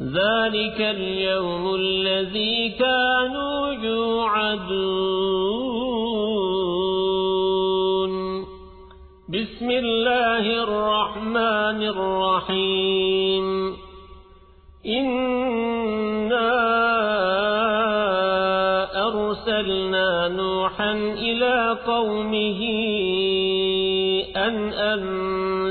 ذلك اليوم الذي كانوا يوعدون. بسم الله الرحمن الرحيم. إنا أرسلنا نوحا إلى قومه أن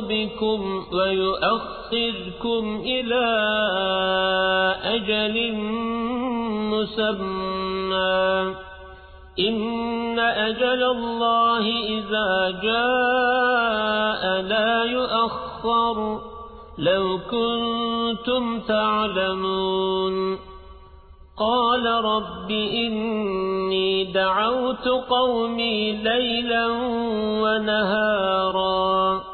ذنوبكم ويؤخذكم إلى أجل مسمى إن أجل الله إذا جاء لا يؤخر لو كنتم تعلمون قال رب إني دعوت قومي ليلا ونهارا